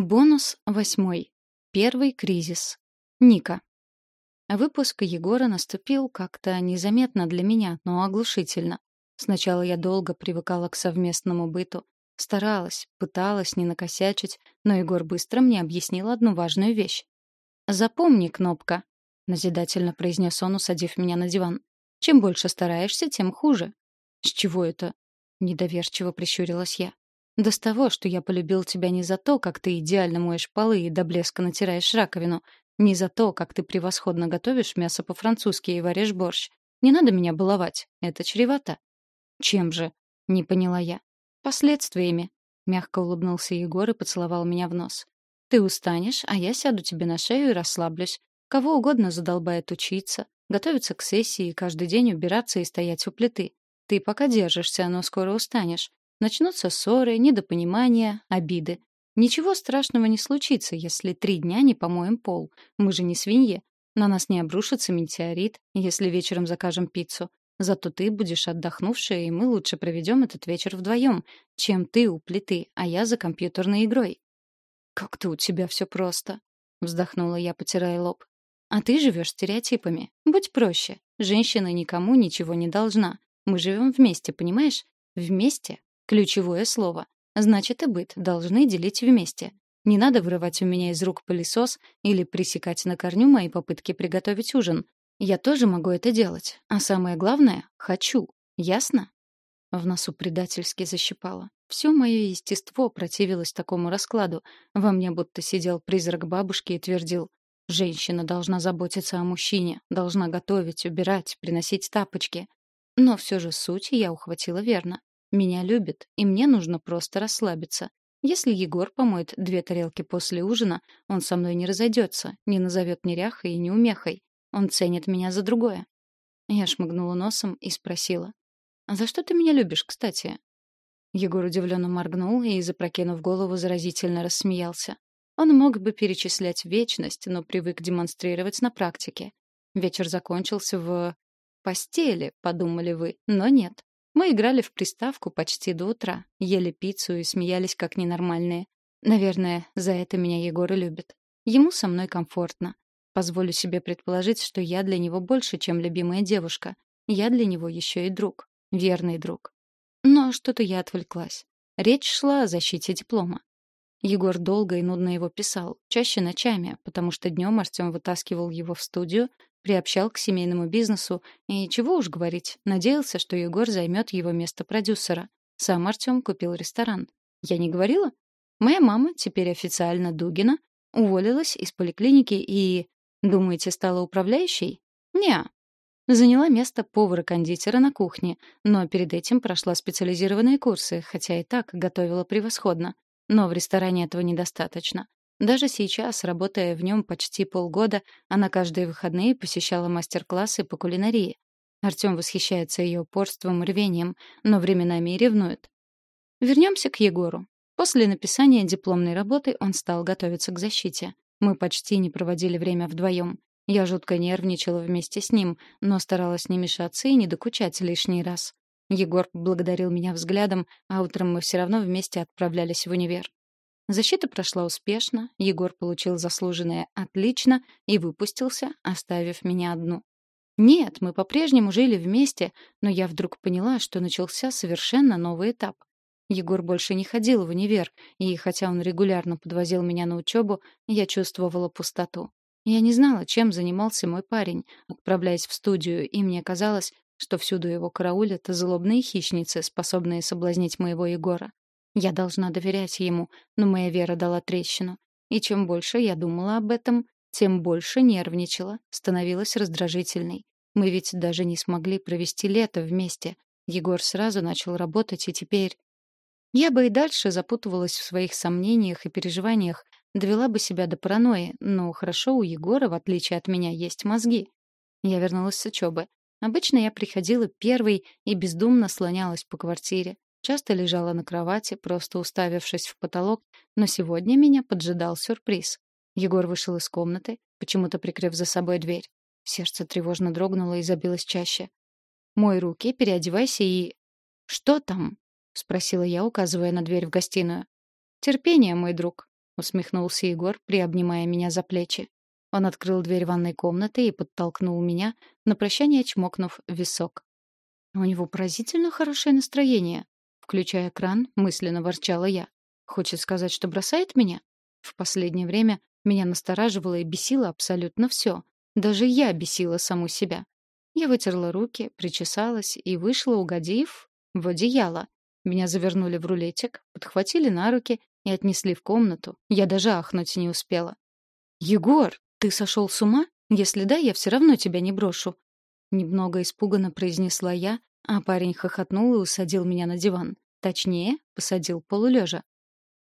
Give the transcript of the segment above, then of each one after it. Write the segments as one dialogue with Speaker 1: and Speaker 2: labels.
Speaker 1: Бонус восьмой. Первый кризис. Ника. Выпуск Егора наступил как-то незаметно для меня, но оглушительно. Сначала я долго привыкала к совместному быту, старалась, пыталась не накосячить, но Егор быстро мне объяснил одну важную вещь. «Запомни, Кнопка», — назидательно произнес он, усадив меня на диван. «Чем больше стараешься, тем хуже». «С чего это?» — недоверчиво прищурилась я. Да с того, что я полюбил тебя не за то, как ты идеально моешь полы и до блеска натираешь раковину, не за то, как ты превосходно готовишь мясо по-французски и варишь борщ. Не надо меня баловать, это чревато. Чем же? Не поняла я. Последствиями. Мягко улыбнулся Егор и поцеловал меня в нос. Ты устанешь, а я сяду тебе на шею и расслаблюсь. Кого угодно задолбает учиться, готовиться к сессии и каждый день убираться и стоять у плиты. Ты пока держишься, но скоро устанешь. Начнутся ссоры, недопонимания, обиды. Ничего страшного не случится, если три дня не помоем пол. Мы же не свиньи. На нас не обрушится метеорит, если вечером закажем пиццу. Зато ты будешь отдохнувшая, и мы лучше проведем этот вечер вдвоем, чем ты у плиты, а я за компьютерной игрой. «Как-то у тебя все просто», — вздохнула я, потирая лоб. «А ты живешь стереотипами. Будь проще. Женщина никому ничего не должна. Мы живем вместе, понимаешь? Вместе, Ключевое слово. Значит, и быт должны делить вместе. Не надо вырывать у меня из рук пылесос или пресекать на корню мои попытки приготовить ужин. Я тоже могу это делать. А самое главное — хочу. Ясно? В носу предательски защипало. Все мое естество противилось такому раскладу. Во мне будто сидел призрак бабушки и твердил. Женщина должна заботиться о мужчине, должна готовить, убирать, приносить тапочки. Но все же суть я ухватила верно. Меня любит, и мне нужно просто расслабиться. Если Егор помоет две тарелки после ужина, он со мной не разойдется, не назовет неряхой и неумехой. Он ценит меня за другое. Я шмыгнула носом и спросила. «А за что ты меня любишь, кстати?» Егор удивленно моргнул и, запрокинув голову, заразительно рассмеялся. Он мог бы перечислять вечность, но привык демонстрировать на практике. Вечер закончился в... постели, подумали вы, но нет. Мы играли в приставку почти до утра, ели пиццу и смеялись как ненормальные. Наверное, за это меня Егор и любит. Ему со мной комфортно. Позволю себе предположить, что я для него больше, чем любимая девушка. Я для него еще и друг. Верный друг. Но что-то я отвлеклась. Речь шла о защите диплома. Егор долго и нудно его писал, чаще ночами, потому что днем Артем вытаскивал его в студию, приобщал к семейному бизнесу и, чего уж говорить, надеялся, что Егор займет его место продюсера. Сам Артем купил ресторан. Я не говорила? Моя мама, теперь официально Дугина, уволилась из поликлиники и... Думаете, стала управляющей? Не. Заняла место повара-кондитера на кухне, но перед этим прошла специализированные курсы, хотя и так готовила превосходно. Но в ресторане этого недостаточно. Даже сейчас, работая в нем почти полгода, она каждые выходные посещала мастер-классы по кулинарии. Артем восхищается ее упорством и рвением, но временами и ревнует. Вернемся к Егору. После написания дипломной работы он стал готовиться к защите. Мы почти не проводили время вдвоем. Я жутко нервничала вместе с ним, но старалась не мешаться и не докучать лишний раз. Егор благодарил меня взглядом, а утром мы все равно вместе отправлялись в универ. Защита прошла успешно, Егор получил заслуженное «отлично» и выпустился, оставив меня одну. Нет, мы по-прежнему жили вместе, но я вдруг поняла, что начался совершенно новый этап. Егор больше не ходил в универ, и хотя он регулярно подвозил меня на учебу, я чувствовала пустоту. Я не знала, чем занимался мой парень, отправляясь в студию, и мне казалось, что всюду его караулят злобные хищницы, способные соблазнить моего Егора. Я должна доверять ему, но моя вера дала трещину. И чем больше я думала об этом, тем больше нервничала, становилась раздражительной. Мы ведь даже не смогли провести лето вместе. Егор сразу начал работать, и теперь... Я бы и дальше запутывалась в своих сомнениях и переживаниях, довела бы себя до паранойи, но хорошо у Егора, в отличие от меня, есть мозги. Я вернулась с учебы. Обычно я приходила первой и бездумно слонялась по квартире. Часто лежала на кровати, просто уставившись в потолок, но сегодня меня поджидал сюрприз. Егор вышел из комнаты, почему-то прикрыв за собой дверь. Сердце тревожно дрогнуло и забилось чаще. «Мой руки, переодевайся и...» «Что там?» — спросила я, указывая на дверь в гостиную. «Терпение, мой друг», — усмехнулся Егор, приобнимая меня за плечи. Он открыл дверь ванной комнаты и подтолкнул меня, на прощание чмокнув висок. У него поразительно хорошее настроение. Включая кран, мысленно ворчала я. Хочет сказать, что бросает меня? В последнее время меня настораживало и бесило абсолютно все. Даже я бесила саму себя. Я вытерла руки, причесалась и вышла, угодив в одеяло. Меня завернули в рулетик, подхватили на руки и отнесли в комнату. Я даже ахнуть не успела. «Егор, ты сошел с ума? Если да, я все равно тебя не брошу». Немного испуганно произнесла я, а парень хохотнул и усадил меня на диван. Точнее, посадил полулежа.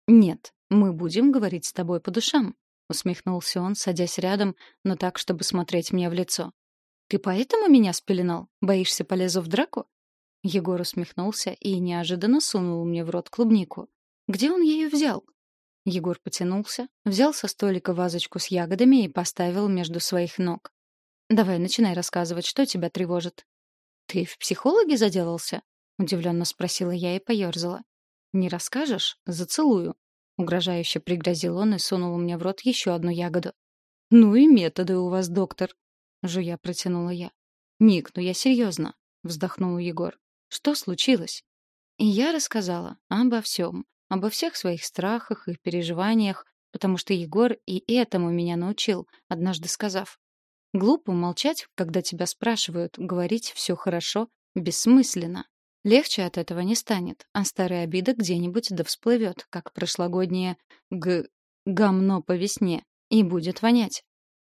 Speaker 1: «Нет, мы будем говорить с тобой по душам», — усмехнулся он, садясь рядом, но так, чтобы смотреть мне в лицо. «Ты поэтому меня спеленал? Боишься, полезу в драку?» Егор усмехнулся и неожиданно сунул мне в рот клубнику. «Где он ее взял?» Егор потянулся, взял со столика вазочку с ягодами и поставил между своих ног. «Давай, начинай рассказывать, что тебя тревожит». «Ты в психологе заделался?» — удивленно спросила я и поерзала. «Не расскажешь? Зацелую». Угрожающе пригрозил он и сунул мне в рот еще одну ягоду. «Ну и методы у вас, доктор», — жуя протянула я. «Ник, ну я серьезно», — вздохнул Егор. «Что случилось?» И я рассказала обо всем, обо всех своих страхах и переживаниях, потому что Егор и этому меня научил, однажды сказав. Глупо молчать, когда тебя спрашивают, говорить все хорошо, бессмысленно. Легче от этого не станет, а старая обида где-нибудь да всплывет, как прошлогоднее г... гамно по весне, и будет вонять.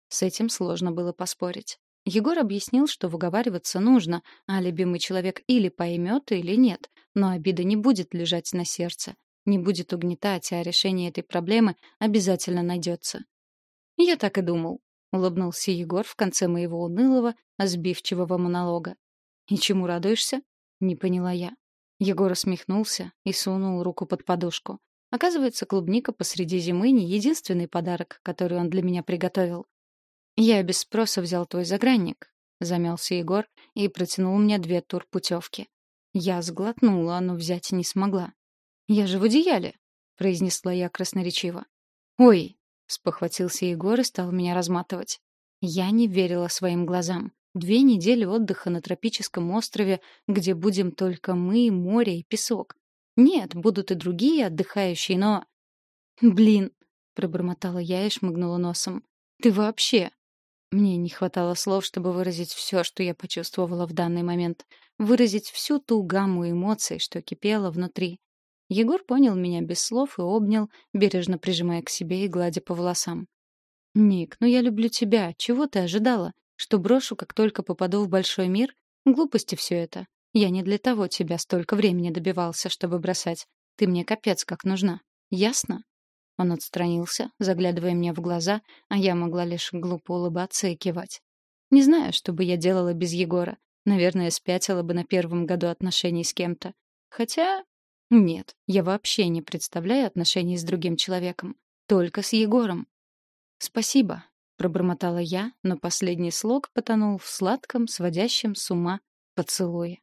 Speaker 1: С этим сложно было поспорить. Егор объяснил, что выговариваться нужно, а любимый человек или поймет, или нет, но обида не будет лежать на сердце, не будет угнетать, а решение этой проблемы обязательно найдется. «Я так и думал», — улыбнулся Егор в конце моего унылого, сбивчивого монолога. «И чему радуешься?» Не поняла я. Егор усмехнулся и сунул руку под подушку. Оказывается, клубника посреди зимы не единственный подарок, который он для меня приготовил. «Я без спроса взял твой загранник», — замялся Егор и протянул мне две турпутевки. Я сглотнула, но взять не смогла. «Я же в одеяле», — произнесла я красноречиво. «Ой», — спохватился Егор и стал меня разматывать. Я не верила своим глазам. Две недели отдыха на тропическом острове, где будем только мы, море и песок. Нет, будут и другие отдыхающие, но... Блин, пробормотала я и шмыгнула носом. Ты вообще... Мне не хватало слов, чтобы выразить все, что я почувствовала в данный момент. Выразить всю ту гамму эмоций, что кипела внутри. Егор понял меня без слов и обнял, бережно прижимая к себе и гладя по волосам. «Ник, ну я люблю тебя. Чего ты ожидала? Что брошу, как только попаду в большой мир? Глупости все это. Я не для того тебя столько времени добивался, чтобы бросать. Ты мне капец как нужна. Ясно?» Он отстранился, заглядывая мне в глаза, а я могла лишь глупо улыбаться и кивать. Не знаю, что бы я делала без Егора. Наверное, спятила бы на первом году отношений с кем-то. Хотя... Нет, я вообще не представляю отношений с другим человеком. Только с Егором. «Спасибо», пробормотала я, но последний слог потонул в сладком, сводящем с ума поцелуе.